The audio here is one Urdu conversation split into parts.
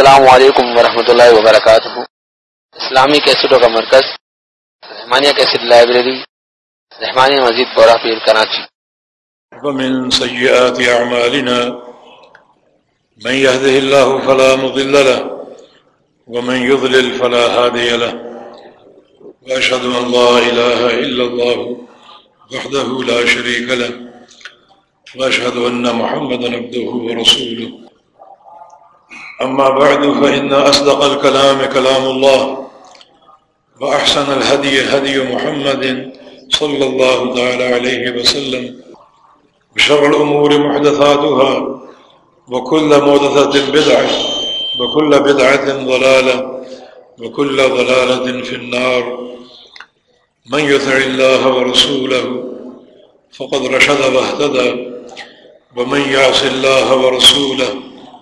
السلام علیکم ورحمۃ اللہ وبرکاتہ۔ اسلامی کیسٹوں کا مرکز، رحمانیہ کیسٹ لائبریری، رحمانیہ مزید بورا پیر کراچی۔ ومن سيئات أعمالنا من يهده الله فلا مضل له، ومن يضلل فلا هادي له۔ وأشهد أن لا إله إلا الله وحده لا شريك له وأشهد أن محمد عبده ورسوله أما بعد، فإن أصدق الكلام كلام الله، وأحسن الهدي هدي محمد صلى الله تعالى عليه وسلم بشر الأمور محدثاتها، وكل مودثة بدعة، وكل بدعة ضلالة، وكل ضلالة في النار. من يثع الله ورسوله، فقد رشد واهتدى، ومن يعص الله ورسوله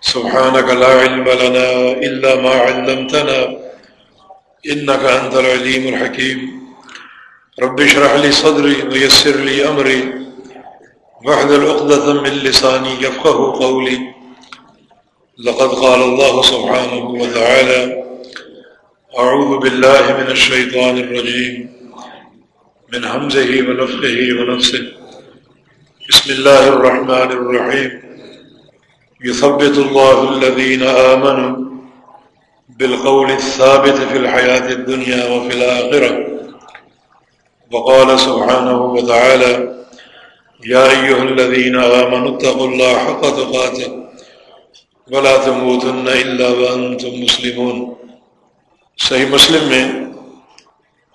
سبحانك لا علم لنا إلا ما علمتنا إنك أنت العليم الحكيم. رب اشرح لي صدري ويسر لي أمري. وحد العقدة من لساني يفقه قولي. لقد قال الله سبحانه وتعالى أعوذ بالله من الشيطان الرجيم. من همزه ونفقه ونفسه. بسم الله الرحمن الرحيم. يثبت الله الذين آمنوا بالقول الثابت في الحياة الدنيا وفي الآخرة. وقال سبحانه وتعالى يا أيها الذين آمنوا اتقوا الله حق تقاته ولا تموتن إلا وأنتم مسلمون. صحیح مسلم میں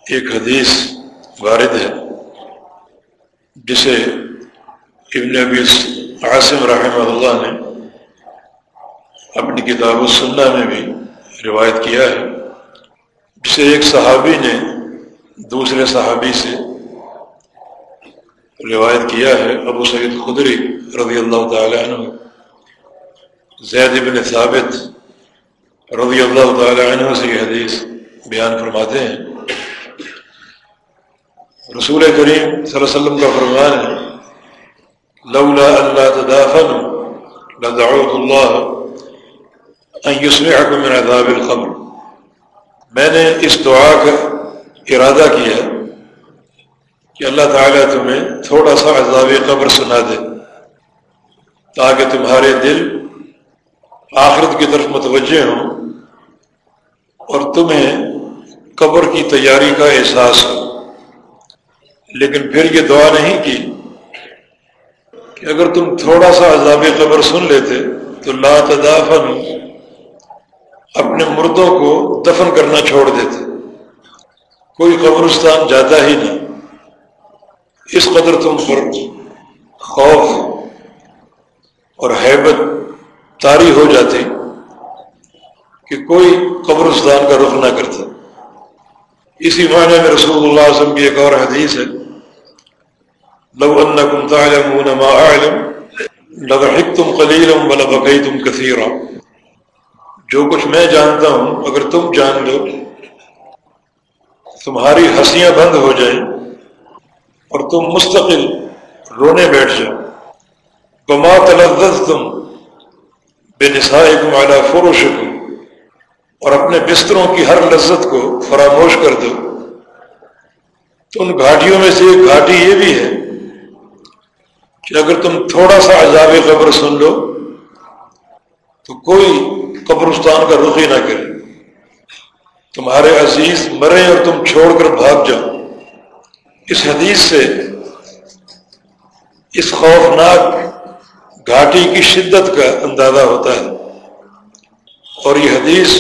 ایک حدیث وارد ہے، جسے ابن ابی عاصم رحمہ اللہ نے اپنی کتاب السنہ میں بھی روایت کیا ہے۔ جسے ایک صحابی نے دوسرے صحابی سے روایت کیا ہے، ابو سعید خدری رضی اللہ تعالی عنہ، زید بن ثابت رضی اللہ تعالی عنہ سے یہ حدیث بیان فرماتے ہیں۔ رسول کریم صلی اللہ علیہ وسلم کا فرمان ہے، لولا اللہ تدافن لدعوت اللہ من عذاب القبر۔ میں نے اس دعا کا ارادہ کیا کہ اللہ تعالیٰ تمہیں تھوڑا سا عذاب قبر سنا دے، تاکہ تمہارے دل آخرت کی طرف متوجہ ہوں اور تمہیں قبر کی تیاری کا احساس ہو۔ لیکن پھر یہ دعا نہیں کی کہ اگر تم تھوڑا سا عذاب قبر سن لیتے تو لا تدافن اپنے مردوں کو دفن کرنا چھوڑ دیتے۔ کوئی قبرستان جاتا ہی نہیں۔ اس قدر تم پر خوف اور حیبت تاری ہو جاتی کہ کوئی قبرستان کا رخ نہ کرتا۔ اسی معنی میں رسول اللہ علیہ وسلم کی ایک اور حدیث ہے۔ لو انکم تعلمون ما اعلم، لضحکتم قلیلا ولبقیتم کثیرا۔ جو کچھ میں جانتا ہوں، اگر تم جان لو، تمہاری ہنسیاں بند ہو جائیں اور تم مستقل رونے بیٹھ جاؤ۔ بما تلزز تم بے نسائے تم اعلیٰ فروش کو اور اپنے بستروں کی ہر لذت کو فراموش کر دو۔ تو ان گھاٹیوں میں سے ایک گھاٹی یہ بھی ہے کہ اگر تم تھوڑا سا عذاب قبر سن لو، تو کوئی قبرستان کا رخ ہی نہ کرے۔ تمہارے عزیز مرے اور تم چھوڑ کر بھاگ جاؤ۔ اس حدیث سے اس خوفناک گھاٹی کی شدت کا اندازہ ہوتا ہے۔ اور یہ حدیث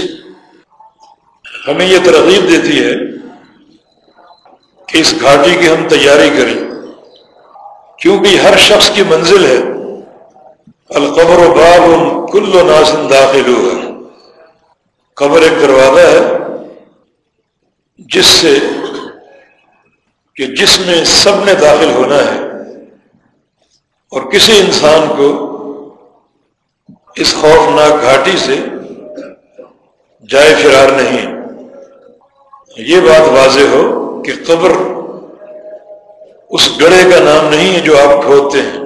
ہمیں یہ ترغیب دیتی ہے کہ اس گھاٹی کی ہم تیاری کریں۔ کیونکہ ہر شخص کی منزل ہے۔ القبر و باب کل و ناسن داخل ہوا قبر ایک دروازہ ہے، جس سے کہ جس میں سب نے داخل ہونا ہے۔ اور کسی انسان کو اس خوفناک گھاٹی سے جائے فرار نہیں۔ یہ بات واضح ہو کہ قبر اس گڑھے کا نام نہیں ہے جو آپ کھودتے ہیں۔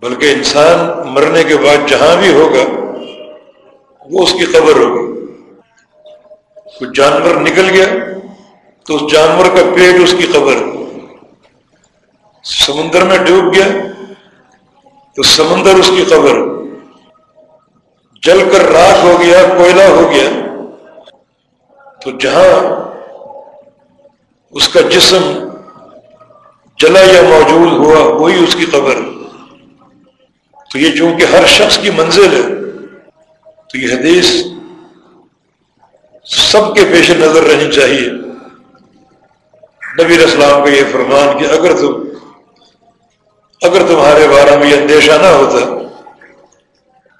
بلکہ انسان مرنے کے بعد جہاں بھی ہوگا، وہ اس کی قبر ہوگی۔ کچھ جانور نکل گیا تو اس جانور کا پیٹ اس کی قبر۔ سمندر میں ڈوب گیا تو سمندر اس کی قبر۔ جل کر راکھ ہو گیا، کوئلہ ہو گیا، تو جہاں اس کا جسم جلا یا موجود ہوا، وہی اس کی قبر۔ تو یہ چونکہ ہر شخص کی منزل ہے، تو یہ حدیث سب کے پیش نظر رہنی چاہیے۔ نبی اسلام کا یہ فرمان کہ اگر تم، اگر تمہارے بارے میں یہ اندیشہ نہ ہوتا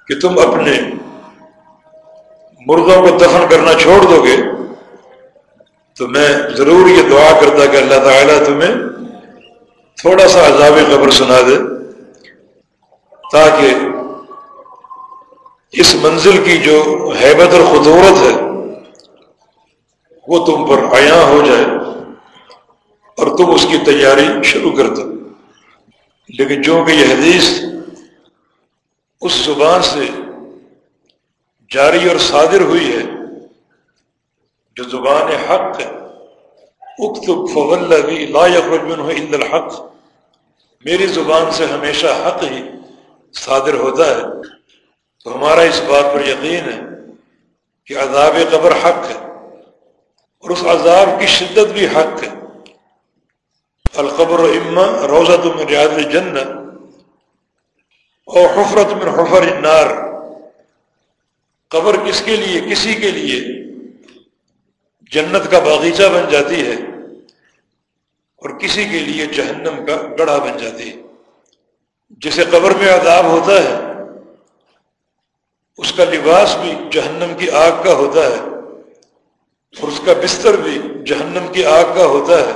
کہ تم اپنے مردوں کو دفن کرنا چھوڑ دو گے، تو میں ضرور یہ دعا کرتا کہ اللہ تعالیٰ تمہیں تھوڑا سا عذاب قبر سنا دے۔ تاکہ اس منزل کی جو حیبت اور خطورت ہے، وہ تم پر عیاں ہو جائے اور تم اس کی تیاری شروع کر دو۔ لیکن جو کہ یہ حدیث اس زبان سے جاری اور صادر ہوئی ہے، جو زبان حق ہے، اکتب فول لا يخرج الا الحق، میری زبان سے ہمیشہ حق ہی صادر ہوتا ہے، تو ہمارا اس بات پر یقین ہے کہ عذاب قبر حق ہے اور اس عذاب کی شدت بھی حق ہے۔ القبر اما روزہ من ریاض الجنہ اور حفرت من حفر النار۔ قبر کس کے لیے؟ کسی کے لیے۔ جنت کا باغیچہ بن جاتی ہے اور کسی کے لیے جہنم کا گڑھا بن جاتی ہے۔ جسے قبر میں عذاب ہوتا ہے، اس کا لباس بھی جہنم کی آگ کا ہوتا ہے، اور اس کا بستر بھی جہنم کی آگ کا ہوتا ہے،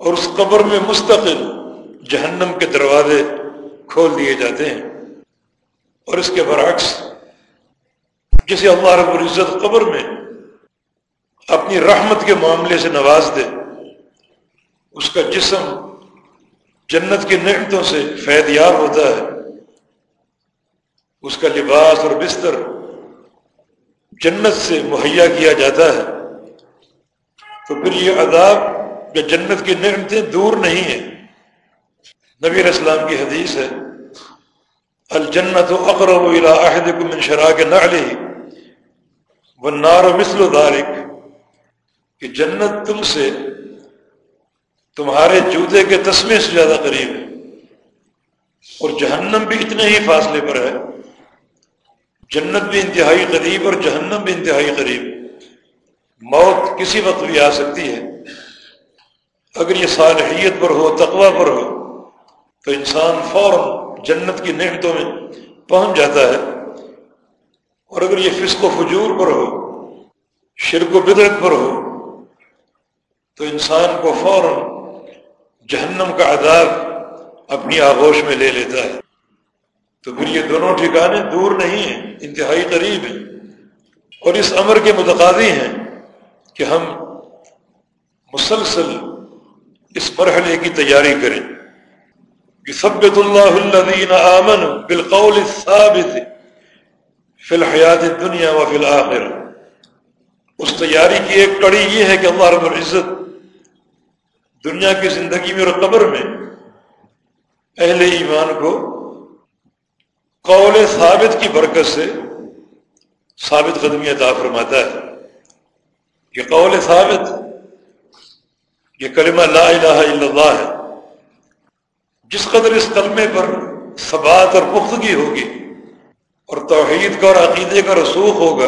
اور اس قبر میں مستقل جہنم کے دروازے کھول دیے جاتے ہیں۔ اور اس کے برعکس، جسے اللہ رب العزت قبر میں اپنی رحمت کے معاملے سے نواز دے، اس کا جسم جنت کی نعمتوں سے فید یاب ہوتا ہے۔ اس کا لباس اور بستر جنت سے مہیا کیا جاتا ہے۔ تو پھر یہ عذاب یا جنت کی نعمتیں دور نہیں ہیں۔ نبی اسلام کی حدیث ہے، الجنت و اقرب عہد کو من شراک نہ وہ نار و مثل و دارک کہ جنت تم سے تمہارے جوتے کے تسمے سے زیادہ قریب ہے۔ اور جہنم بھی اتنے ہی فاصلے پر ہے۔ جنت بھی انتہائی قریب اور جہنم بھی انتہائی قریب۔ موت کسی وقت بھی آ سکتی ہے۔ اگر یہ صالحیت پر ہو تقوا پر ہو، تو انسان فوراً جنت کی نعمتوں میں پہنچ جاتا ہے۔ اور اگر یہ فسق و فجور پر ہو، شرک و بدرت پر ہو، تو انسان کو فوراً جہنم کا عذاب اپنی آغوش میں لے لیتا ہے۔ تو پھر یہ دونوں ٹھکانے دور نہیں ہیں، انتہائی قریب ہیں۔ اور اس امر کے متقاضی ہیں کہ ہم مسلسل اس مرحلے کی تیاری کریں۔ کہ سبت اللہ الذین آمن بالقول الثابت فی الحیات دنیا و فی الآخر اس تیاری کی ایک کڑی یہ ہے کہ اللہ رب العزت دنیا کی زندگی میں اور قبر میں اہل ایمان کو قول ثابت کی برکت سے ثابت قدمی عطا فرماتا ہے یہ قول ثابت، یہ کلمہ لا الہ الا اللہ ہے، جس قدر اس کلمے پر ثبات اور پختگی ہوگی اور توحید کا اور عقیدے کا رسوخ ہوگا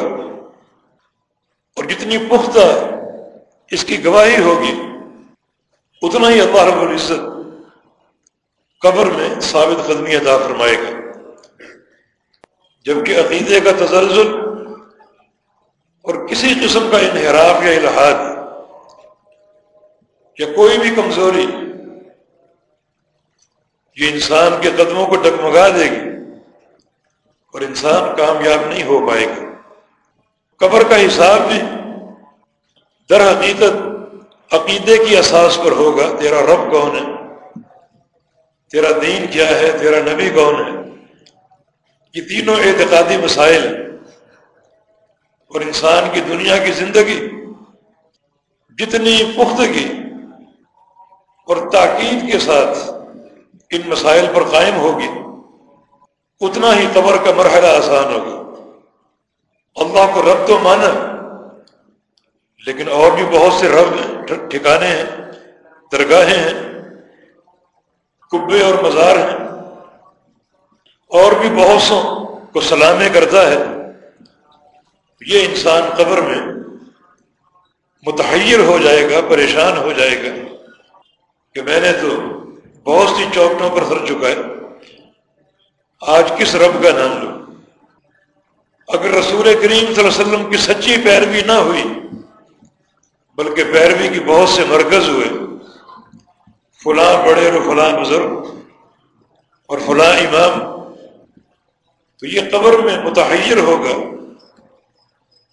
اور جتنی پختہ اس کی گواہی ہوگی اتنا ہی اللہ رب العزت قبر میں ثابت قدمی ادا فرمائے گا۔ جبکہ عقیدے کا تزلزل اور کسی قسم کا انحراف یا الحاد یا کوئی بھی کمزوری یہ انسان کے قدموں کو ڈگمگا دے گی اور انسان کامیاب نہیں ہو پائے گا۔ قبر کا حساب بھی در حقیقت عقیدے کی اساس پر ہوگا، تیرا رب کون ہے؟ تیرا دین کیا ہے؟ تیرا نبی کون ہے؟ یہ تینوں اعتقادی مسائل اور انسان کی دنیا کی زندگی، جتنی پختگی اور تاکید کے ساتھ ان مسائل پر قائم ہوگی، اتنا ہی قبر کا مرحلہ آسان ہوگا۔ اللہ کو رب تو مانا، لیکن اور بھی بہت سے رب ہیں۔ ٹھکانے ہیں، درگاہیں ہیں کبے اور مزار ہیں۔ اور بھی بہت سو کو سلامے کرتا ہے۔ یہ انسان قبر میں متحیر ہو جائے گا، پریشان ہو جائے گا کہ میں نے تو بہت سی چوکٹوں پر سر چکا ہے آج کس رب کا نام لوں؟ اگر رسول کریم صلی اللہ علیہ وسلم کی سچی پیروی نہ ہوئی بلکہ پیروی کی بہت سے مرکز ہوئے۔ فلاں بڑے اور فلاں بزرگ اور فلاں امام۔ تو یہ قبر میں متحیر ہوگا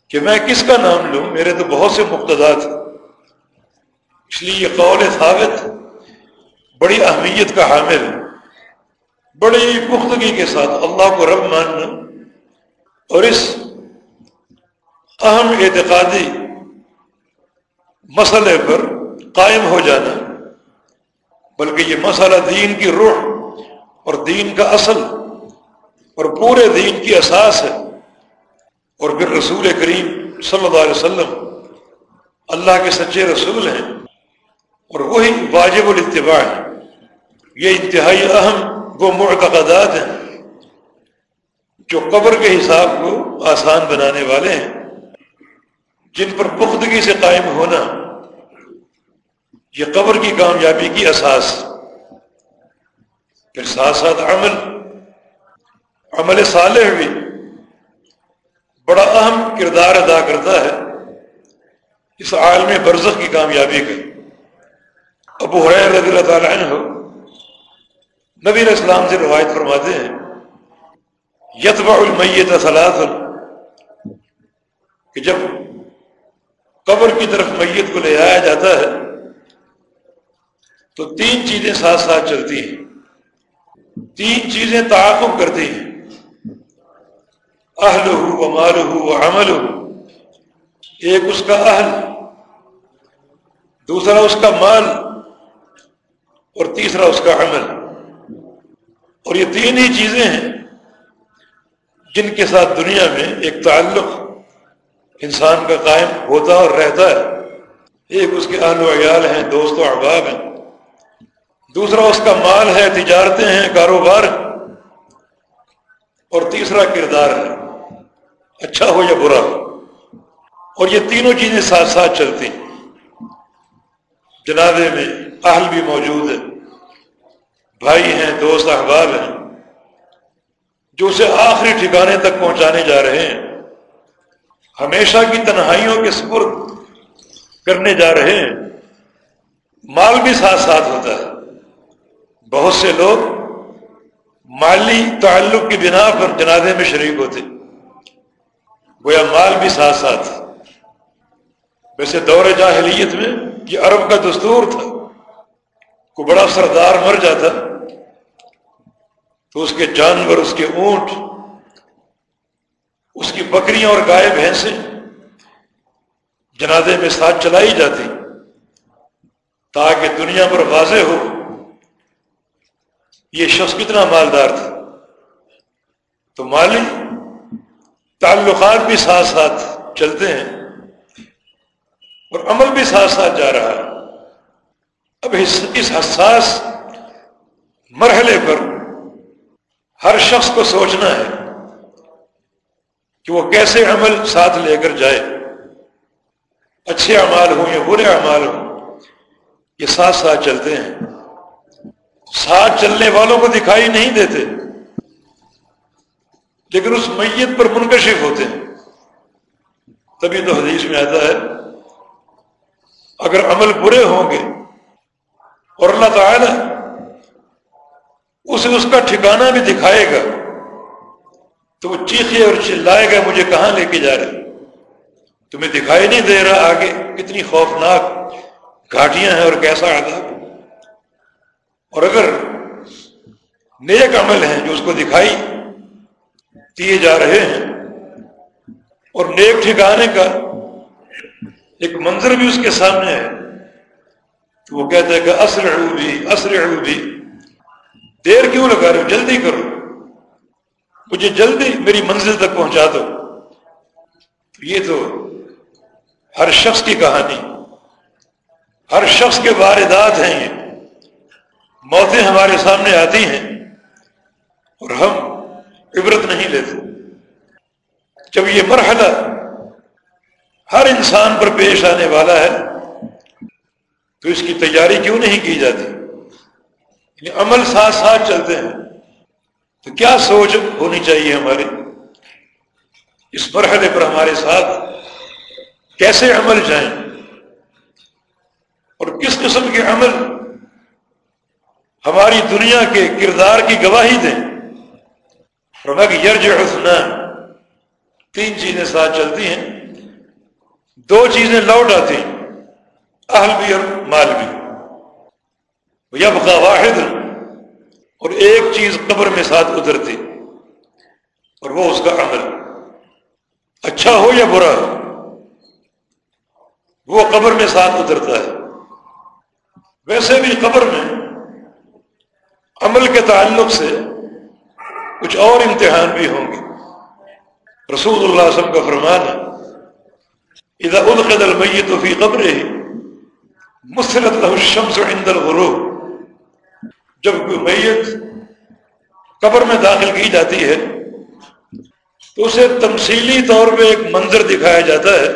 کہ میں کس کا نام لوں؟ میرے تو بہت سے مقتدات اس لیے یہ قول ثابت بڑی اہمیت کا حامل ہے۔ بڑی پختگی کے ساتھ اللہ کو رب ماننا اور اس اہم اعتقادی مسئلے پر قائم ہو جانا، بلکہ یہ مسئلہ دین کی روح اور دین کا اصل اور پورے دین کی اساس ہے۔ اور پھر رسول کریم صلی اللہ علیہ وسلم اللہ کے سچے رسول ہیں اور وہی واجب الاتباع ہے یہ انتہائی اہم وہ معتقدات ہیں جو قبر کے حساب کو آسان بنانے والے ہیں۔ جن پر پختگی سے قائم ہونا، یہ قبر کی کامیابی کی اساس۔ پھر ساتھ ساتھ عمل عمل صالح بھی بڑا اہم کردار ادا کرتا ہے اس عالم برزخ کی کامیابی کا۔ ابو حریر رضی اللہ تعالیٰ عنہ نبی علیہ السلام سے روایت فرماتے ہیں، یتبع المیت ثلاث کہ جب قبر کی طرف میت کو لے آیا جاتا ہے، تو تین چیزیں ساتھ ساتھ چلتی ہیں۔ تین چیزیں تعاقب کرتی ہیں۔ اہل ہو و مال ہو و عمل ہو ایک اس کا اہل، دوسرا اس کا مال، اور تیسرا اس کا عمل۔ اور یہ تین ہی چیزیں ہیں جن کے ساتھ دنیا میں ایک تعلق انسان کا قائم ہوتا اور رہتا ہے۔ ایک اس کے اہل و عیال ہیں، دوست و احباب ہیں۔ دوسرا اس کا مال ہے، تجارتیں ہیں، کاروبار اور تیسرا کردار ہے اچھا ہو یا برا ہو۔ اور یہ تینوں چیزیں ساتھ ساتھ چلتی۔ ہیں جنازے میں اہل بھی موجود ہے بھائی ہیں، دوست، احباب ہیں، جو اسے آخری ٹھکانے تک پہنچانے جا رہے ہیں۔ ہمیشہ کی تنہائیوں کے سپرد کرنے جا رہے ہیں۔ مال بھی ساتھ ساتھ ہوتا ہے۔ بہت سے لوگ مالی تعلق کی بنا پر جنازے میں شریک ہوتے گویا مال بھی ساتھ ساتھ۔ ویسے دور جاہلیت میں یہ عرب کا دستور تھا۔ کو بڑا سردار مر جاتا، تو اس کے جانور، اس کے اونٹ اس کی بکریاں اور گائے بھینسیں جنازے میں ساتھ چلائی جاتی تاکہ دنیا پر واضح ہو یہ شخص کتنا مالدار تھا۔ تو مالی تعلقات بھی ساتھ ساتھ چلتے ہیں اور عمل بھی ساتھ ساتھ جا رہا ہے۔ اب اس حساس مرحلے پر ہر شخص کو سوچنا ہے کہ وہ کیسے عمل ساتھ لے کر جائے۔ اچھے اعمال ہوں یا برے اعمال ہوں، یہ ساتھ ساتھ چلتے ہیں۔ ساتھ چلنے والوں کو دکھائی نہیں دیتے، لیکن اس میت پر منکشف ہوتے ہیں۔ تبھی تو حدیث میں آتا ہے، اگر عمل برے ہوں گے اور اللہ تعالی اسے اس کا ٹھکانہ بھی دکھائے گا تو وہ چیخے اور چلائے گا مجھے کہاں لے کے جا رہے؟ تمہیں دکھائی نہیں دے رہا آگے، کتنی خوفناک گھاٹیاں ہیں اور کیسا عذاب۔ اور اگر نیک عمل ہیں جو اس کو دکھائی دیے جا رہے ہیں، اور نیک ٹھکانے کا ایک منظر بھی اس کے سامنے ہے، تو وہ کہتے ہیں کہ اصر بھی اصر بھی دیر کیوں لگا رہے ہو؟ جلدی کرو۔ مجھے جلدی میری منزل تک پہنچا دو۔ یہ تو ہر شخص کی کہانی۔ ہر شخص کے واردات ہیں یہ۔ موتیں ہمارے سامنے آتی ہیں اور ہم عبرت نہیں لیتے۔ جب یہ مرحلہ ہر انسان پر پیش آنے والا ہے، تو اس کی تیاری کیوں نہیں کی جاتی؟ یعنی عمل ساتھ ساتھ چلتے ہیں۔ تو کیا سوچ ہونی چاہیے ہماری؟ اس مرحلے پر ہمارے ساتھ کیسے عمل جائیں؟ اور کس قسم کے عمل ہماری دنیا کے کردار کی گواہی دیں؟ یرج حسنان تین چیزیں ساتھ چلتی ہیں۔ دو چیزیں لوٹ آتی ہیں، اہل بھی اور مال بھی۔ یب واحد۔ اور ایک چیز قبر میں ساتھ اترتی اور وہ اس کا عمل۔ اچھا ہو یا برا ہو، وہ قبر میں ساتھ اترتا ہے۔ ویسے بھی قبر میں عمل کے تعلق سے کچھ اور امتحان بھی ہوں گے۔ رسول اللہ علیہ وسلم کا فرمان ہے، اذا ادخل المیت فی قبرہ مسرت له الشمس عند الغروب. جب کوئی میت قبر میں داخل کی جاتی ہے تو اسے تمثیلی طور پہ ایک منظر دکھایا جاتا ہے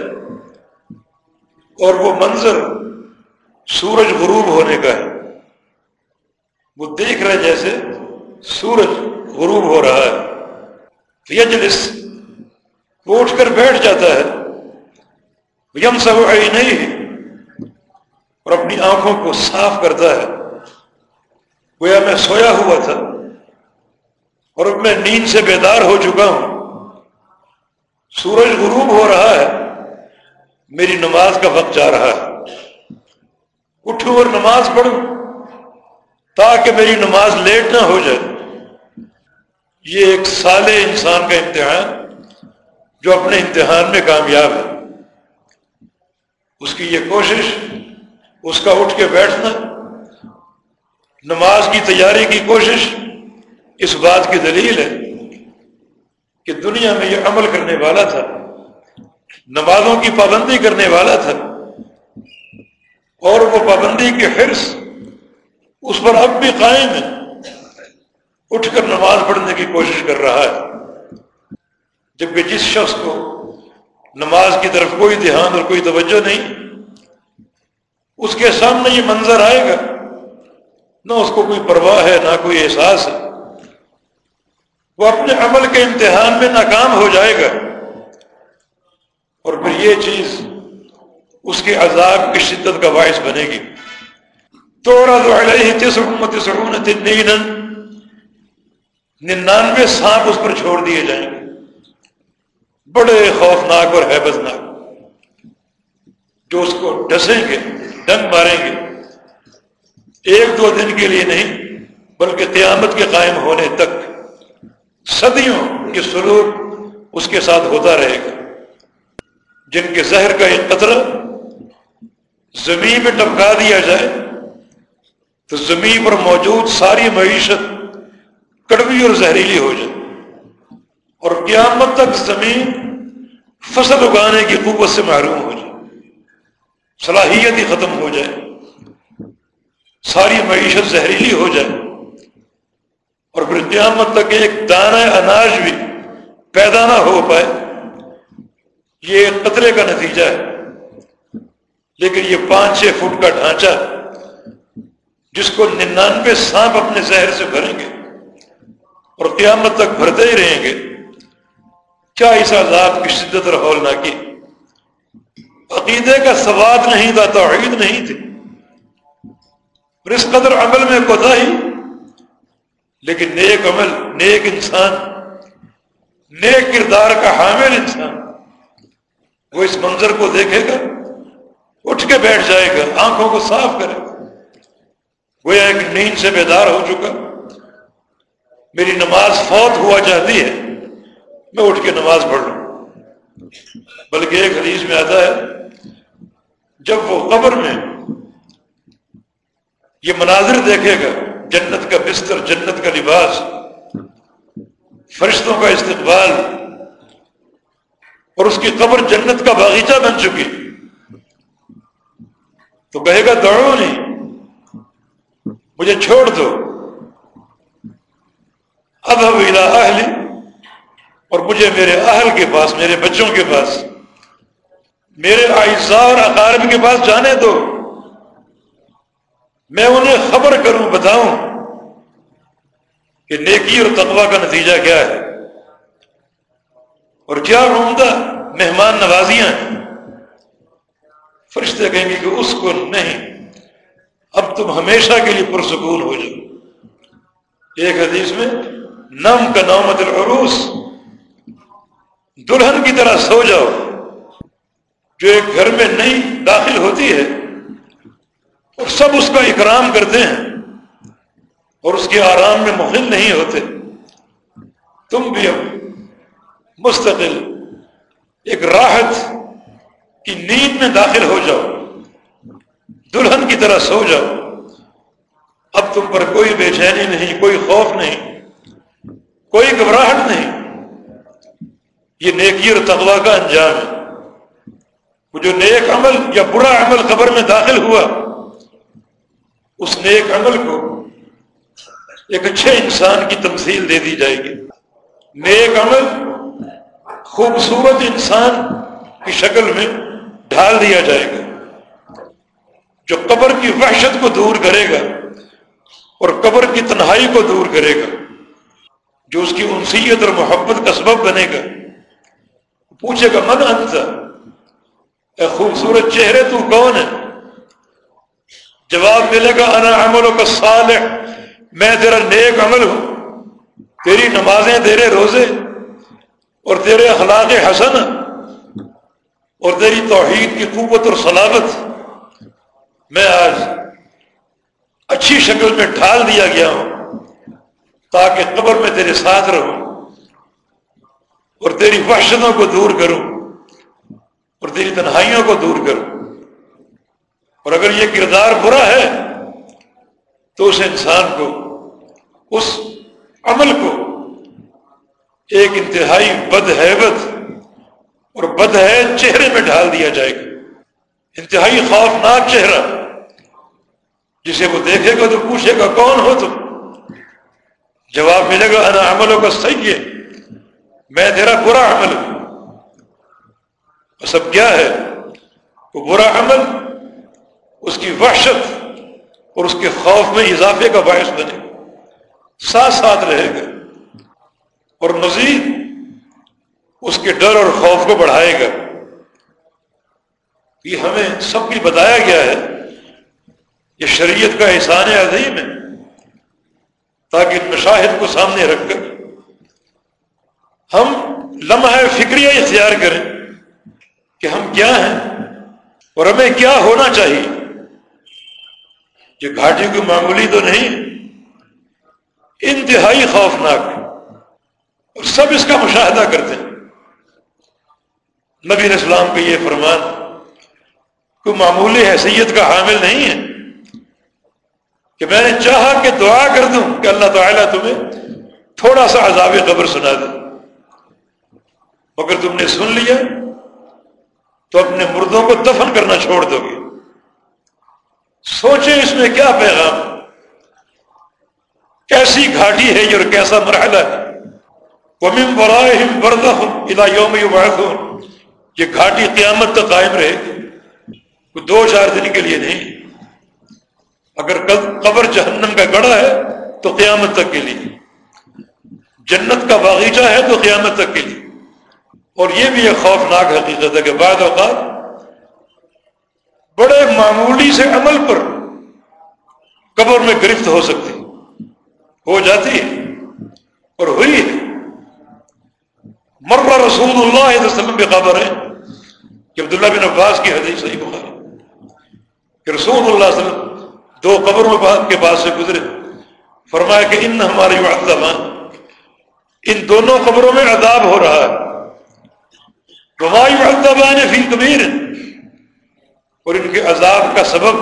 اور وہ منظر سورج غروب ہونے کا ہے۔ وہ دیکھ رہے جیسے سورج غروب ہو رہا ہے۔ یجلس وہ اٹھ کر بیٹھ جاتا ہے۔ یم سب نہیں اور اپنی آنکھوں کو صاف کرتا ہے۔ گویا میں سویا ہوا تھا اور اب میں نیند سے بیدار ہو چکا ہوں۔ سورج غروب ہو رہا ہے۔ میری نماز کا وقت جا رہا ہے۔ اٹھوں اور نماز پڑھوں تاکہ میری نماز لیٹ نہ ہو جائے۔ یہ ایک سال انسان کا امتحان جو اپنے امتحان میں کامیاب ہے۔ اس کی یہ کوشش، اس کا اٹھ کے بیٹھنا نماز کی تیاری کی کوشش اس بات کی دلیل ہے کہ دنیا میں یہ عمل کرنے والا تھا، نمازوں کی پابندی کرنے والا تھا، اور وہ پابندی کے حرص اس پر اب بھی قائم ہے۔ اٹھ کر نماز پڑھنے کی کوشش کر رہا ہے۔ جبکہ جس شخص کو نماز کی طرف کوئی دھیان اور کوئی توجہ نہیں، اس کے سامنے یہ منظر آئے گا۔ نہ اس کو کوئی پرواہ ہے، نہ کوئی احساس ہے۔ وہ اپنے عمل کے امتحان میں ناکام ہو جائے گا۔ اور پھر یہ چیز اس کے عذاب کی شدت کا باعث بنے گی۔ تو ننانوے سانپ اس پر چھوڑ دیے جائیں۔ گے بڑے خوفناک اور حیبتناک جو اس کو ڈسیں گے ڈنگ ماریں گے۔ ایک دو دن کے لیے نہیں، بلکہ قیامت کے قائم ہونے تک صدیوں کے سلوک اس کے ساتھ ہوتا رہے گا۔ جن کے زہر کا ایک قطرہ زمین میں ٹپکا دیا جائے، تو زمین پر موجود ساری معیشت کڑوی اور زہریلی ہو جائے۔ اور قیامت تک زمین فصل اگانے کی قوت سے محروم ہو جائے۔ صلاحیت ہی ختم ہو جائے۔ ساری معیشت زہریلی ہو جائے۔ اور پھر قیامت تک ایک دانہ اناج بھی پیدا نہ ہو پائے۔ یہ قطرے کا نتیجہ ہے۔ لیکن یہ پانچ چھ فٹ کا ڈھانچہ جس کو ننانوے سانپ اپنے زہر سے بھریں گے اور قیامت تک بھرتے ہی رہیں گے۔ کیا اس عذاب کی شدت اور نہ کی عقیدے کا سواد نہیں تھا، توحید نہیں تھی۔ اور اس قدر عمل میں کوتا ہی لیکن نیک عمل، نیک انسان، نیک کردار کا حامل انسان، وہ اس منظر کو دیکھے گا، اٹھ کے بیٹھ جائے گا، آنکھوں کو صاف کرے گا۔ وہ ایک نیند سے بیدار ہو چکا۔ میری نماز فوت ہوا چاہتی ہے، میں اٹھ کے نماز پڑھ لوں۔ بلکہ ایک حدیث میں آتا ہے، جب وہ قبر میں یہ مناظر دیکھے گا، جنت کا بستر، جنت کا لباس، فرشتوں کا استقبال، اور اس کی قبر جنت کا باغیچہ بن چکی۔ تو کہے گا دوڑو نہیں، مجھے چھوڑ دو۔ اب اب اہلی، اور مجھے میرے اہل کے پاس، میرے بچوں کے پاس، میرے اعزاء اور اقارب کے پاس جانے دو۔ میں انہیں خبر کروں، بتاؤں کہ نیکی اور تقوا کا نتیجہ کیا ہے۔ اور کیا عمدہ مہمان نوازیاں ہیں۔ فرشتے کہیں گے کہ اس کو نہیں، اب تم ہمیشہ کے لیے پرسکون ہو جاؤ۔ ایک حدیث میں، نم کا نومت العروس، دلہن کی طرح سو جاؤ۔ جو ایک گھر میں نہیں داخل ہوتی ہے سب اس کا اکرام کرتے ہیں اور اس کے آرام میں مخل نہیں ہوتے۔ تم بھی اب مستقل، ایک راحت کی نیند میں داخل ہو جاؤ، دلہن کی طرح سو جاؤ۔ اب تم پر کوئی بے چینی نہیں، کوئی خوف نہیں، کوئی گھبراہٹ نہیں۔ یہ نیکی اور تقوا کا انجام ہے۔ وہ جو نیک عمل یا برا عمل قبر میں داخل ہوا اس نیک عمل کو ایک اچھے انسان کی تمثیل دے دی جائے گی۔ نیک عمل خوبصورت انسان کی شکل میں ڈھال دیا جائے گا، جو قبر کی وحشت کو دور کرے گا اور قبر کی تنہائی کو دور کرے گا، جو اس کی انسیت اور محبت کا سبب بنے گا۔ پوچھے گا، من انت؟ اے خوبصورت چہرے تو کون ہے؟ جواب ملے گا، انا عملوں کا سال ہے میں تیرا نیک عمل ہوں، تیری نمازیں، تیرے روزے، اور تیرے اخلاق حسن، اور تیری توحید کی قوت اور سلامت میں آج اچھی شکل میں ڈھال دیا گیا ہوں، تاکہ قبر میں تیرے ساتھ رہوں، اور تیری وحشتوں کو دور کروں، اور تیری تنہائیوں کو دور کروں۔ اور اگر یہ کردار برا ہے تو اس انسان کو، اس عمل کو ایک انتہائی بد حیبت اور بد ہے چہرے میں ڈال دیا جائے گا۔ انتہائی خوفناک چہرہ۔ جسے وہ دیکھے گا تو پوچھے گا، کون ہو تم؟ جواب ملے گا، انا عملوں کا صحیح ہے میں تیرا برا عمل ہوں۔ سب کیا ہے؟ وہ برا عمل اس کی وحشت اور اس کے خوف میں اضافے کا باعث بنے۔ ساتھ ساتھ رہے گا۔ اور مزید اس کے ڈر اور خوف کو بڑھائے گا۔ یہ ہمیں سب کچھ بتایا گیا ہے۔ یہ شریعت کا احسان عظیم ہے۔ تاکہ مشاہد کو سامنے رکھ کر ہم لمحہ فکریہ اختیار کریں کہ ہم کیا ہیں اور ہمیں کیا ہونا چاہیے۔ یہ گھاٹی کو معمولی تو نہیں، انتہائی خوفناک اور سب اس کا مشاہدہ کرتے ہیں۔ نبی اسلام کا یہ فرمان، کوئی معمولی حیثیت کا حامل نہیں ہے کہ میں نے چاہا کہ دعا کر دوں کہ اللہ تعالیٰ تمہیں تھوڑا سا عذاب قبر سنا دے۔ اگر تم نے سن لیا تو اپنے مردوں کو دفن کرنا چھوڑ دو گے۔ سوچیں اس میں کیا پیغام؟ کیسی گھاٹی ہے یہ اور کیسا مرحلہ ہے؟ یوم یہ گھاٹی قیامت تک قائم رہے گی۔ دو چار دن کے لیے نہیں۔ اگر قبر جہنم کا گڑا ہے تو قیامت تک کے لیے۔ جنت کا باغیچہ ہے تو قیامت تک کے لیے۔ اور یہ بھی ایک خوفناک حقیقت ہے کہ بعض اوقات بڑے معمولی سے عمل پر قبر میں گرفت ہو سکتی ہو جاتی ہے اور ہوئی ہے۔ مرہ رسول اللہ علیہ وسلم کی خبر ہے کہ عبداللہ بن عباس کی حدیث صحیح بخاری کہ رسول اللہ علیہ وسلم دو قبروں کے پاس سے گزرے۔ فرمایا کہ ان ہماری معذبان ان دونوں قبروں میں عذاب ہو رہا ہے۔ فی کبیر اور ان کے عذاب کا سبب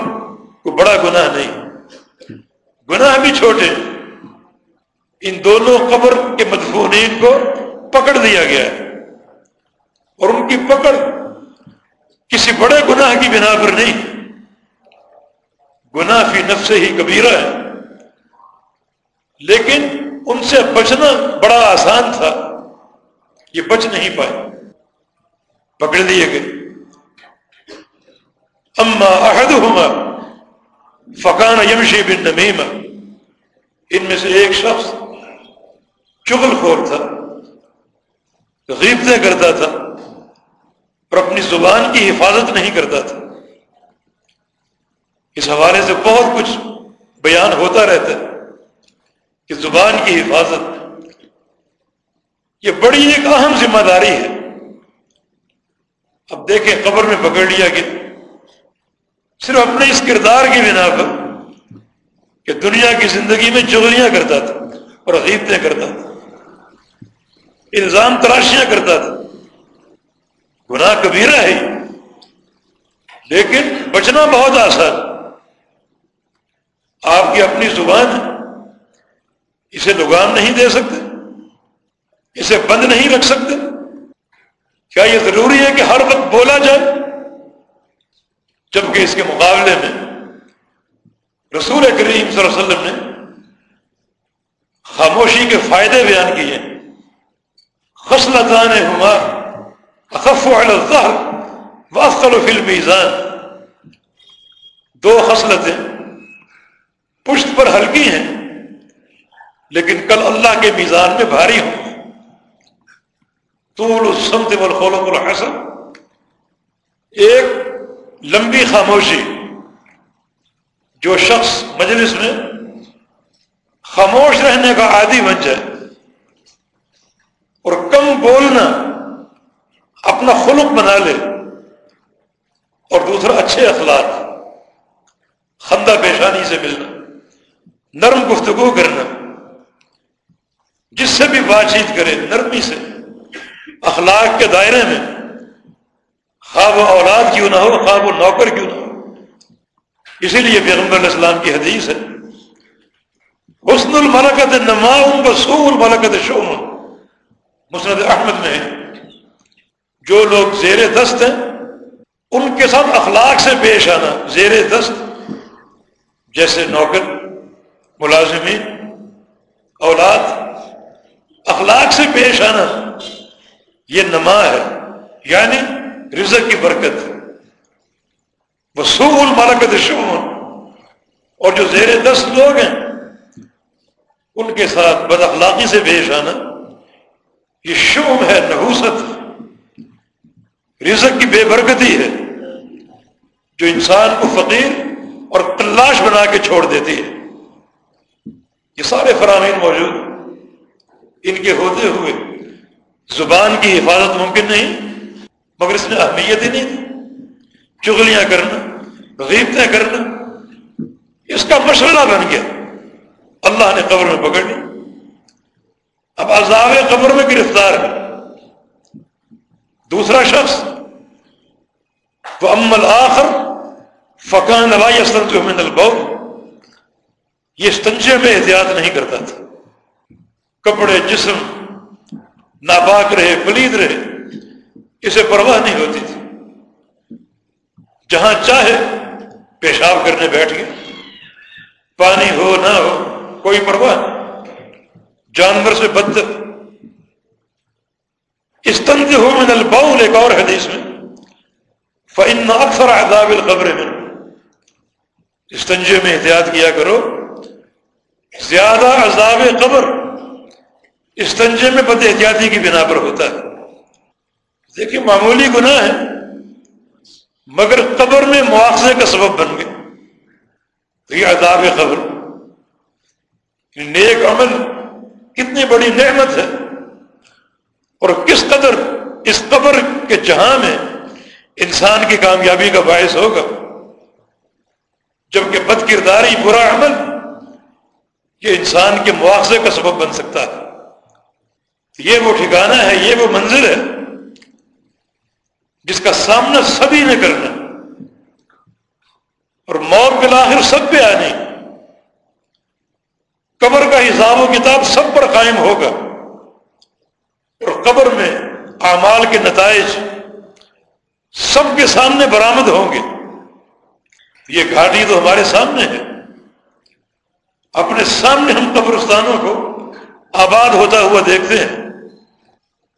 کوئی بڑا گناہ نہیں۔ گناہ بھی چھوٹے۔ ان دونوں قبر کے مدفونین کو پکڑ دیا گیا ہے۔ اور ان کی پکڑ کسی بڑے گناہ کی بنا پر نہیں۔ گناہ فی نفس ہی کبیرہ ہے۔ لیکن ان سے بچنا بڑا آسان تھا۔ یہ بچ نہیں پائے۔ پکڑ لیے گئے۔ اما احدہما فقان یمشی بن نمیمہ ان میں سے ایک شخص چغل خور تھا غیبتیں کرتا تھا اور اپنی زبان کی حفاظت نہیں کرتا تھا اس حوالے سے بہت کچھ بیان ہوتا رہتا ہے کہ زبان کی حفاظت یہ بڑی ایک اہم ذمہ داری ہے۔ اب دیکھیں قبر میں پکڑ لیا کہ صرف اپنے اس کردار کی بنا پر کہ دنیا کی زندگی میں چغلیاں کرتا تھا اور عقیدتیں کرتا تھا، الزام تراشیاں کرتا تھا۔ گناہ کبیرہ ہے۔ لیکن بچنا بہت آسان۔ آپ کی اپنی زبان ہے اسے لگام نہیں دے سکتے، اسے بند نہیں رکھ سکتے۔ کیا یہ ضروری ہے کہ ہر وقت بولا جائے؟ جبکہ اس کے مقابلے میں رسول کریم صلی اللہ علیہ وسلم نے خاموشی کے فائدے بیان کیے۔ خسلطان ہما اخف وافقل فی المیزان۔ دو خصلتیں پشت پر ہلکی ہیں، لیکن کل اللہ کے میزان میں بھاری ہوں۔ طول السمت والخلق الحسن ایک لمبی خاموشی جو شخص مجلس میں خاموش رہنے کا عادی بن جائے اور کم بولنا اپنا خلق بنا لے اور دوسرا اچھے اخلاق، خندہ پیشانی سے ملنا، نرم گفتگو کرنا، جس سے بھی بات چیت کرے، نرمی سے، اخلاق کے دائرے میں خواب و اولاد کیوں نہ ہو، خواب و نوکر کیوں نہ ہو؟ اسی لیے پیغمبر اسلام کی حدیث ہے، حسن الملکت نماؤں بسور ملکت شوم مسند احمد میں جو لوگ زیر دست ہیں، ان کے ساتھ اخلاق سے پیش آنا، زیر دست، جیسے نوکر، ملازمین، اولاد، اخلاق سے پیش آنا، یہ نما ہے۔ یعنی رزق کی برکت. وہ سول ملکت اور جو زیر دست لوگ ہیں، ان کے ساتھ بد اخلاقی سے پیش آنا، یہ شوم ہے، نحوست. رزق کی بے برکتی ہے، جو انسان کو فقیر اور تلاش بنا کے چھوڑ دیتی ہے. یہ سارے فرامین موجود، ان کے ہوتے ہوئے زبان کی حفاظت ممکن نہیں مگر اس میں اہمیت ہی نہیں چغلیاں کرنا، غیبتیں کرنا، اس کا مشورہ بن گیا۔ اللہ نے قبر میں پکڑ لی۔ اب عذاب قبر میں گرفتار ہے۔ دوسرا شخص وہ امل آخر فقان لائی اسلط من البو یہ استنجے میں احتیاط نہیں کرتا تھا۔ کپڑے، جسم ناپاک رہے، پلید رہے۔ اسے پرواہ نہیں ہوتی تھی۔ جہاں چاہے پیشاب کرنے بیٹھ گئے پانی ہو نہ ہو، کوئی پرواہ نہیں۔ جانور سے بدتر۔ استنج ہو من الباؤل ایک اور حدیث میں فن اکثر عذاب القبر میں استنجے میں احتیاط کیا کرو۔ زیادہ عذاب قبر استنجے میں بد احتیاطی کی بنا پر ہوتا ہے۔ دیکھیے معمولی گناہ ہے، مگر قبر میں مواخذے کا سبب بن گئے۔ تو یہ عذاب قبر۔ نیک عمل کتنی بڑی نعمت ہے۔ اور کس قدر اس قبر کے جہاں میں انسان کی کامیابی کا باعث ہوگا، جبکہ بد کرداری برا عمل یہ انسان کے مواخذے کا سبب بن سکتا ہے۔ یہ وہ ٹھکانہ ہے، یہ وہ منزل ہے۔ جس کا سامنا سبھی نے کرنا اور موت بلاخر سب پہ آنی قبر کا حساب و کتاب سب پر قائم ہوگا۔ اور قبر میں اعمال کے نتائج سب کے سامنے برآمد ہوں گے۔ یہ گھاٹی تو ہمارے سامنے ہے۔ اپنے سامنے ہم قبرستانوں کو آباد ہوتا ہوا دیکھتے ہیں۔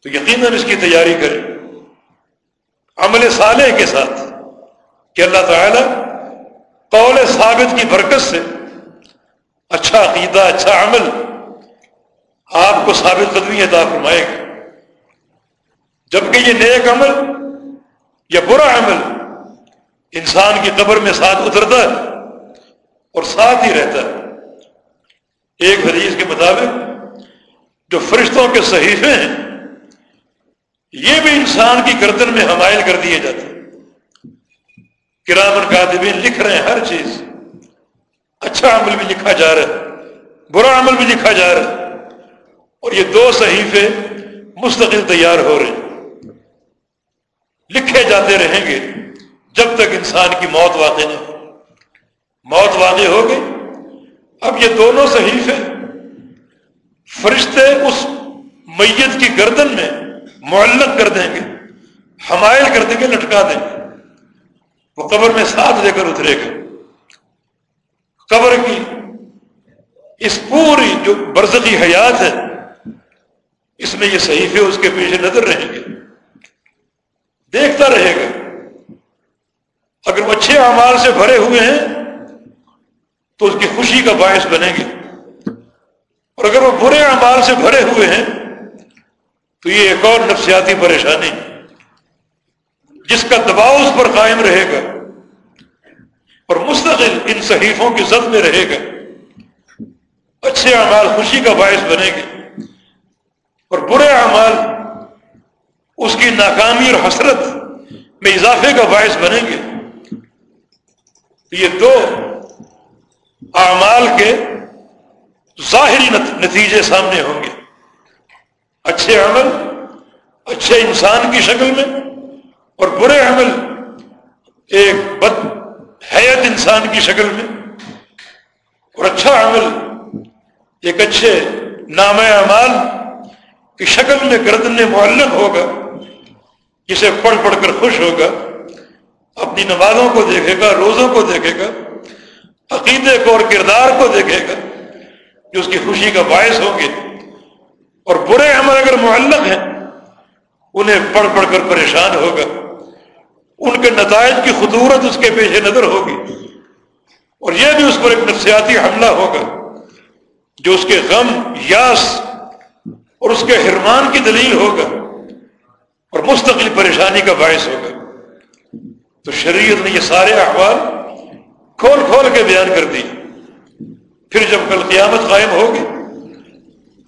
تو یقیناً اس کی تیاری کریں۔ عمل صالح کے ساتھ۔ کہ اللہ تعالی قول ثابت کی برکت سے اچھا عقیدہ اچھا عمل آپ کو ثابت قدمی عطا فرمائے گا۔ جبکہ یہ نیک عمل یا برا عمل انسان کی قبر میں ساتھ اترتا ہے اور ساتھ ہی رہتا ہے۔ ایک حدیث کے مطابق جو فرشتوں کے صحیفے ہیں یہ بھی انسان کی گردن میں حمائل کر دیے جاتے ہیں۔ کرامن کاتبین لکھ رہے ہیں ہر چیز۔ اچھا عمل بھی لکھا جا رہا ہے۔ برا عمل بھی لکھا جا رہا ہے۔ اور یہ دو صحیفے مستقل تیار ہو رہے ہیں۔ لکھے جاتے رہیں گے جب تک انسان کی موت واقع نہیں۔ ہو موت واقع ہو گئی۔ اب یہ دونوں صحیفے فرشتے اس میت کی گردن میں معلق کر دیں گے، حمائل کر دیں گے، لٹکا دیں گے۔ وہ قبر میں ساتھ لے کر اترے گا۔ قبر کی اس پوری جو برزخی حیات ہے، اس میں یہ صحیفے اس کے پیچھے نظر رہیں گے۔ دیکھتا رہے گا۔ اگر وہ اچھے اعمال سے بھرے ہوئے ہیں، تو اس کی خوشی کا باعث بنیں گے۔ اور اگر وہ برے اعمال سے بھرے ہوئے ہیں تو یہ ایک اور نفسیاتی پریشانی جس کا دباؤ اس پر قائم رہے گا اور مستقل ان صحیفوں کی زد میں رہے گا۔ اچھے اعمال خوشی کا باعث بنے گے اور برے اعمال اس کی ناکامی اور حسرت میں اضافے کا باعث بنیں گے۔ یہ دو اعمال کے ظاہری نتیجے سامنے ہوں گے۔ اچھے عمل، اچھے انسان کی شکل میں اور برے عمل، ایک بد حیت انسان کی شکل میں اور اچھا عمل، ایک اچھے نام اعمال کی شکل میں گردن معلق ہوگا، جسے پڑھ پڑھ کر خوش ہوگا، اپنی نمازوں کو دیکھے گا، روزوں کو دیکھے گا، عقیدے کو اور کردار کو دیکھے گا، جو اس کی خوشی کا باعث ہوں گے۔ اور برے عمل اگر معلق ہیں، انہیں پڑھ پڑھ کر پریشان ہوگا۔ ان کے نتائج کی خطورت اس کے پیش نظر ہوگی۔ اور یہ بھی اس پر ایک نفسیاتی حملہ ہوگا جو اس کے غم، یاس اور اس کے حرمان کی دلیل ہوگا اور مستقل پریشانی کا باعث ہوگا۔ تو شریعت نے یہ سارے احوال کھول کھول کے بیان کر دی پھر جب کل قیامت قائم ہوگی،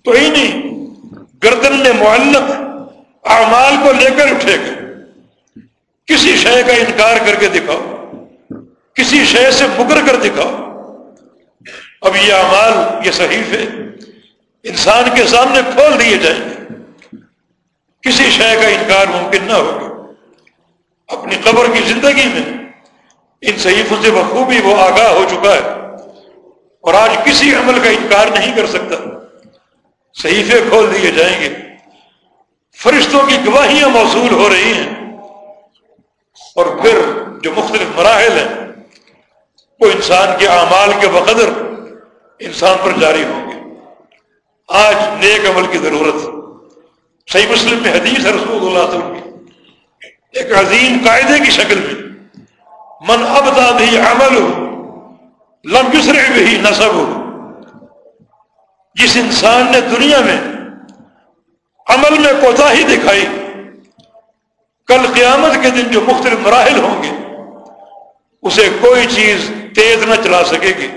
تو ہی نہیں گردن میں معلق اعمال کو لے کر اٹھے گا کسی شے کا انکار کر کے دکھاؤ، کسی شے سے مکر کر دکھاؤ۔ اب یہ اعمال یہ صحیح ہے۔ انسان کے سامنے کھول دیے جائیں گے۔ کسی شے کا انکار ممکن نہ ہوگا۔ اپنی قبر کی زندگی میں ان صحیفوں سے بخوبی وہ آگاہ ہو چکا ہے اور آج کسی عمل کا انکار نہیں کر سکتا۔ صحیفے کھول دیے جائیں گے۔ فرشتوں کی گواہیاں موصول ہو رہی ہیں۔ اور پھر جو مختلف مراحل ہیں، وہ انسان کے اعمال کے بقدر انسان پر جاری ہوں گے۔ آج نیک عمل کی ضرورت صحیح مسلم میں حدیث ہے رسول اللہ علیہ وسلم کی۔ ایک عظیم قاعدے کی شکل میں، من ابدا بھی عمل ہو لم یسرع بھی نصب ہو جس انسان نے دنیا میں عمل میں کوتا ہی دکھائی، کل قیامت کے دن جو مختلف مراحل ہوں گے، اسے کوئی چیز تیز نہ چلا سکے گی۔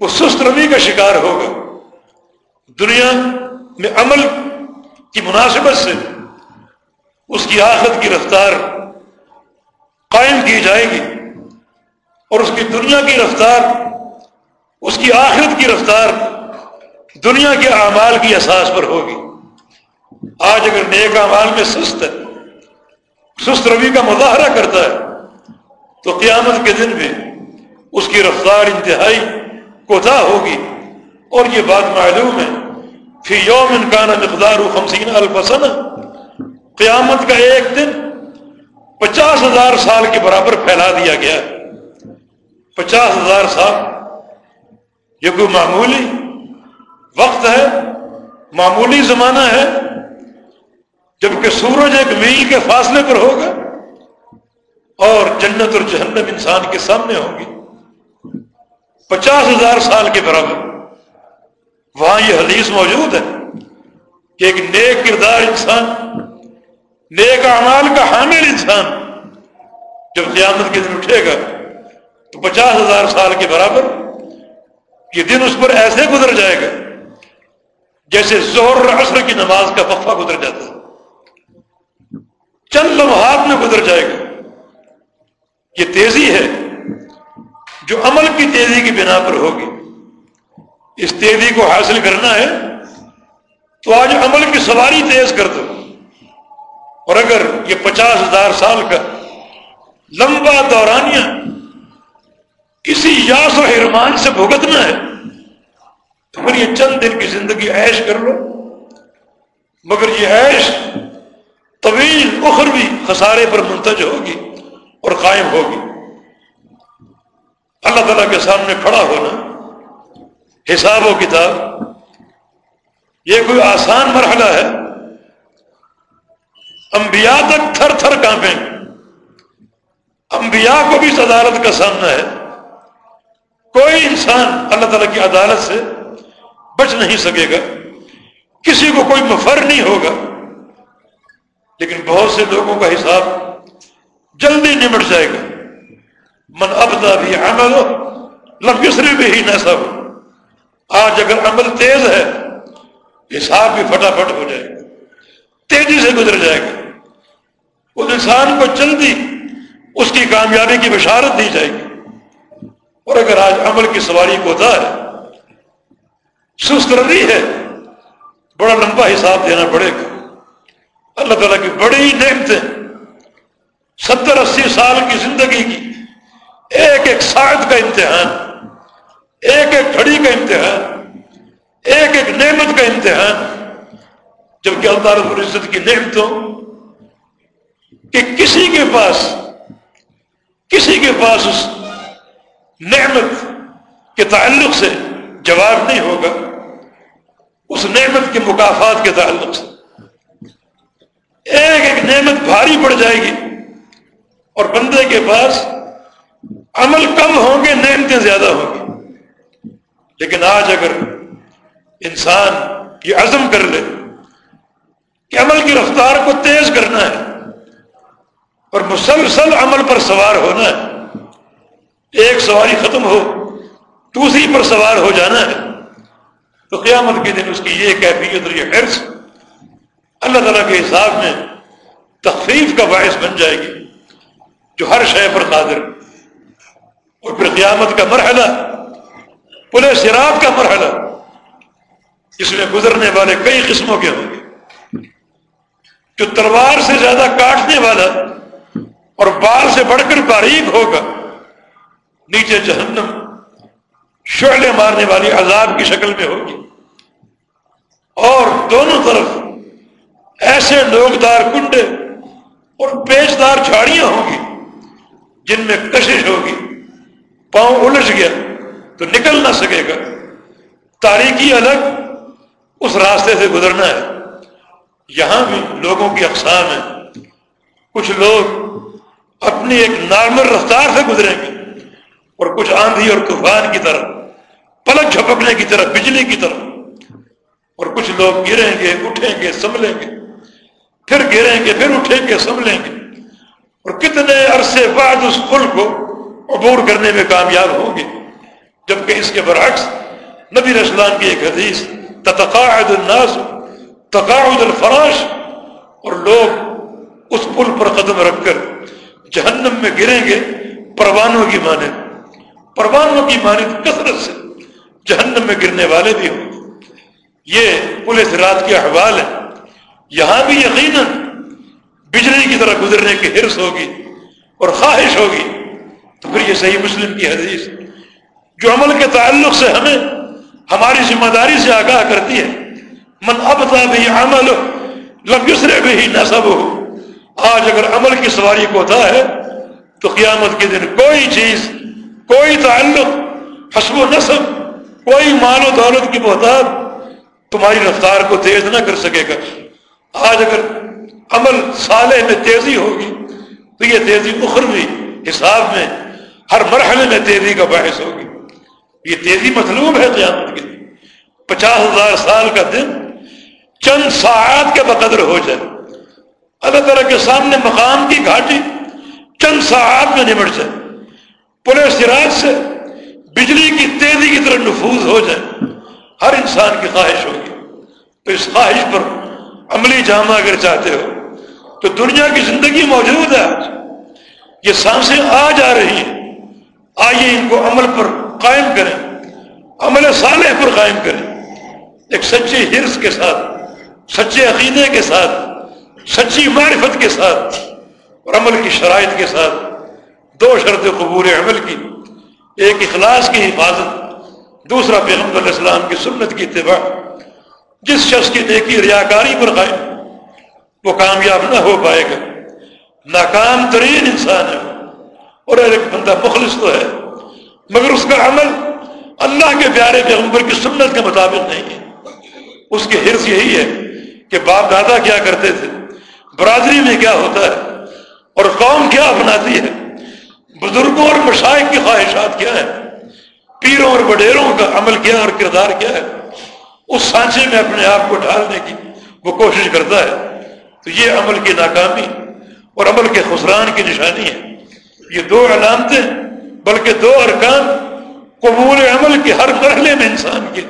وہ سست روی کا شکار ہوگا۔ دنیا میں عمل کی مناسبت سے اس کی آخت کی رفتار قائم کی جائے گی اور اس کی دنیا کی رفتار اس کی آخرت کی رفتار دنیا کے اعمال کی احساس پر ہوگی۔ آج اگر نیک اعمال میں سست ہے، سست روی کا مظاہرہ کرتا ہے، تو قیامت کے دن میں اس کی رفتار انتہائی کوتا ہوگی۔ اور یہ بات معلوم ہے، فی یوم انکان مقدار خمسین الفسن قیامت کا ایک دن پچاس ہزار سال کے برابر پھیلا دیا گیا ہے۔ پچاس ہزار سال یہ کوئی معمولی وقت ہے؟ معمولی زمانہ ہے؟ جبکہ سورج ایک میل کے فاصلے پر ہوگا اور جنت اور جہنم انسان کے سامنے ہوگی پچاس ہزار سال کے برابر۔ وہاں یہ حدیث موجود ہے کہ ایک نیک کردار انسان، نیک اعمال کا حامل انسان جب قیامت کے دن اٹھے گا تو پچاس ہزار سال کے برابر یہ دن اس پر ایسے گزر جائے گا جیسے زہر عصر کی نماز کا وقفہ گزر جاتا ہے۔ چند لمحات میں گزر جائے گا۔ یہ تیزی ہے۔ جو عمل کی تیزی کی بنا پر ہوگی۔ اس تیزی کو حاصل کرنا ہے تو آج عمل کی سواری تیز کر دو۔ اور اگر یہ پچاس ہزار سال کا لمبا دورانیہ کسی یاس و حرمان سے بھگتنا ہے، تو پھر یہ چند دن کی زندگی عیش کر لو۔ مگر یہ عیش طویل اخروی خسارے پر منتج ہوگی اور قائم ہوگی۔ اللہ تعالیٰ کے سامنے کھڑا ہونا، حساب و کتاب، یہ کوئی آسان مرحلہ ہے۔ انبیاء تک تھر تھر کانپیں۔ انبیاء کو بھی اس عدالت کا سامنا ہے۔ کوئی انسان اللہ تعالیٰ کی عدالت سے بچ نہیں سکے گا، کسی کو کوئی مفر نہیں ہوگا۔ لیکن بہت سے لوگوں کا حساب جلدی نمٹ جائے گا۔ من ابدا بھی عمل ہو لمبی بھی ہی نہ سب آج اگر عمل تیز ہے، حساب بھی فٹافٹ ہو جائے گا۔ تیزی سے گزر جائے گا۔ اس انسان کو جلدی اس کی کامیابی کی بشارت دی جائے گی۔ اور اگر آج عمل کی سواری کو ہے، سست رہی ہے، بڑا لمبا حساب دینا پڑے گا۔ اللہ تعالیٰ کی بڑی نعمتیں، ستر اسی سال کی زندگی کی ایک ایک ساعت کا امتحان، ایک ایک گھڑی کا امتحان، ایک ایک نعمت کا امتحان۔ جبکہ اللہ رب العزت کی نعمتوں کہ کسی کے پاس، کسی کے پاس اس نعمت کے تعلق سے جواب نہیں ہوگا، اس نعمت کے مقافات کے تعلق سے۔ ایک ایک نعمت بھاری پڑ جائے گی اور بندے کے پاس عمل کم ہوں گے، نعمتیں زیادہ ہوں گی۔ لیکن آج اگر انسان یہ عزم کر لے کہ عمل کی رفتار کو تیز کرنا ہے اور مسلسل عمل پر سوار ہونا ہے ایک سواری ختم ہو، دوسری پر سوار ہو جانا ہے۔ تو قیامت کے دن اس کی یہ کیفیت اور یہ حرص اللہ تعالیٰ کے حساب میں تخفیف کا باعث بن جائے گی، جو ہر شے پر قادر۔ اور پھر قیامت کا مرحلہ پورے شراب کا مرحلہ، اس میں گزرنے والے کئی قسموں کے ہوں گے۔ جو تلوار سے زیادہ کاٹنے والا اور بال سے بڑھ کر باریک ہوگا نیچے جہنم شعلے مارنے والی عذاب کی شکل میں ہوگی۔ اور دونوں طرف ایسے لوگدار کنڈے اور پیچدار جھاڑیاں ہوں گی جن میں کشش ہوگی۔ پاؤں الجھ گیا تو نکل نہ سکے گا۔ تاریخی الگ اس راستے سے گزرنا ہے۔ یہاں بھی لوگوں کی اقسام ہے کچھ لوگ اپنی ایک نارمل رفتار سے گزریں گے۔ اور کچھ آندھی اور طوفان کی طرح پلک جھپکنے کی طرح بجلی کی طرح اور کچھ لوگ گریں گے، اٹھیں گے، سنبھلیں گے۔ پھر گریں گے، پھر اٹھیں گے، سنبھلیں گے۔ اور کتنے عرصے بعد اس پل کو عبور کرنے میں کامیاب ہوں گے۔ جبکہ اس کے برعکس، نبی اسلام کی ایک حدیث، تتقاعد الناس، تقاعد الفراش۔ اور لوگ اس پل پر قدم رکھ کر جہنم میں گریں گے، پروانوں کی مانے پروانوں کی مانے کثرت سے جہنم میں گرنے والے بھی ہوں۔ یہ پولیس رات کے احوال ہے یہاں بھی یقیناً بجلی کی طرح گزرنے کی حرص ہوگی اور خواہش ہوگی۔ تو پھر یہ صحیح مسلم کی حدیث جو عمل کے تعلق سے ہمیں ہماری ذمہ داری سے آگاہ کرتی ہے۔ من اب بھی عمل لم یسرے بھی نصب ہو آج اگر عمل کی سواری کو ہوتا ہے تو قیامت کے دن کوئی چیز کوئی تعلق حسب و نصب کوئی مال و دولت کی محتاط تمہاری رفتار کو تیز نہ کر سکے گا۔ آج اگر عمل صالح میں تیزی ہوگی، تو یہ تیزی اخروی حساب میں، ہر مرحلے میں تیزی کا باعث ہوگی۔ یہ تیزی مطلوب ہے قیامت کے لیے۔ پچاس ہزار سال کا دن چند ساعت کے بقدر ہو جائے۔ اللہ تعالیٰ کے سامنے مقام کی گھاٹی چند ساعت میں نمٹ جائے۔ پورے سراج سے بجلی کی تیزی کی طرح نفوذ ہو جائے، ہر انسان کی خواہش ہوگی۔ تو اس خواہش پر عملی جامع اگر چاہتے ہو، تو دنیا کی زندگی موجود ہے آج۔ یہ سانسیں آ جا رہی ہیں۔ آئیے ان کو عمل پر قائم کریں۔ عمل صالح پر قائم کریں۔ ایک سچے حرص کے ساتھ، سچے عقیدے کے ساتھ، سچی معرفت کے ساتھ اور عمل کی شرائط کے ساتھ۔ دو شرط قبول عمل کی، ایک اخلاص کی حفاظت، دوسرا پیغمبر علیہ السلام کی سنت کی اتباع۔ جس شخص کی نیکی ریاکاری پر قائم، وہ کامیاب نہ ہو پائے گا۔ ناکام ترین انسان ہے اور ایک بندہ مخلص تو ہے، مگر اس کا عمل اللہ کے پیارے پیغمبر کی سنت کے مطابق نہیں ہے۔ اس کی حرص یہی ہے کہ باپ دادا کیا کرتے تھے، برادری میں کیا ہوتا ہے، اور قوم کیا اپناتی ہے۔ بزرگوں اور مشائق کی خواہشات کیا ہے پیروں اور وڈیروں کا عمل کیا اور کردار کیا ہے؟ اس سانچے میں اپنے آپ کو ڈالنے کی وہ کوشش کرتا ہے۔ تو یہ عمل کی ناکامی اور عمل کے خسران کی نشانی ہے۔ یہ دو علامتیں بلکہ دو ارکان قبول عمل کے ہر مرحلے میں انسان کے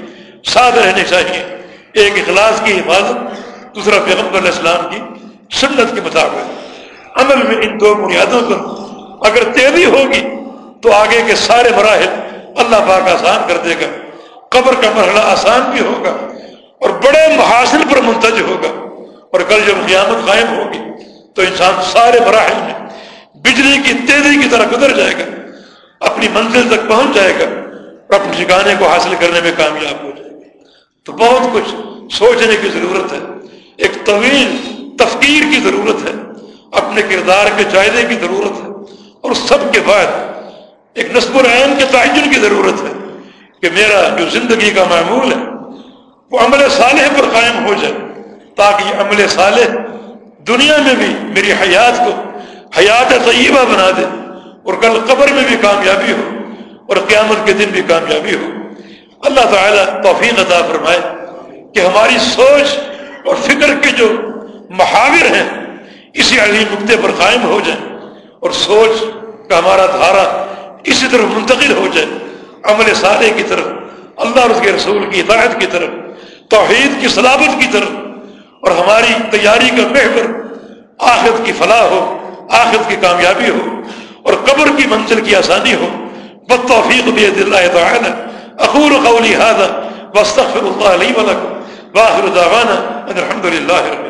ساتھ رہنے چاہیے۔ ایک اخلاص کی حفاظت، دوسرا پیغمبر علیہ السلام کی سنت کے مطابق۔ عمل میں ان دو بنیادوں پر اگر تیزی ہوگی تو آگے کے سارے مراحل اللہ پاک آسان کر دے گا۔ قبر کا مرحلہ آسان بھی ہوگا اور بڑے محاصل پر منتج ہوگا۔ اور کل جب قیامت قائم ہوگی تو انسان سارے مراحل میں بجلی کی تیزی کی طرح گزر جائے گا، اپنی منزل تک پہنچ جائے گا اور اپنے ٹھکانے کو حاصل کرنے میں کامیاب ہو جائے گا۔ تو بہت کچھ سوچنے کی ضرورت ہے، ایک طویل تفکیر کی ضرورت ہے، اپنے کردار کے جائزے کی ضرورت ہے۔ اور سب کے بعد ایک نصب العین کے تعین کی ضرورت ہے کہ میرا جو زندگی کا معمول ہے وہ عمل صالح پر قائم ہو جائے، تاکہ یہ عمل صالح دنیا میں بھی میری حیات کو حیات طیبہ بنا دے اور کل قبر میں بھی کامیابی ہو اور قیامت کے دن بھی کامیابی ہو۔ اللہ تعالیٰ توفیق عطا فرمائے کہ ہماری سوچ اور فکر کے جو محاور ہیں، اسی عظیم نقطے پر قائم ہو جائیں۔ اور سوچ کا ہمارا دھارا اسی طرف منتقل ہو جائے، عمل صالح کی طرف، اللہ اور اس کے رسول کی ہدایت کی طرف، توحید کی سلامت کی طرف، اور ہماری تیاری کا محور آخرت کی فلاح ہو، آخرت کی کامیابی ہو، اور قبر کی منزل کی آسانی ہو۔ بد توفیق بید اللہ تعالی۔ اقول قولی هذا واستغفر الله لي ولكم۔ واخر دعوانا ان الحمد لله رب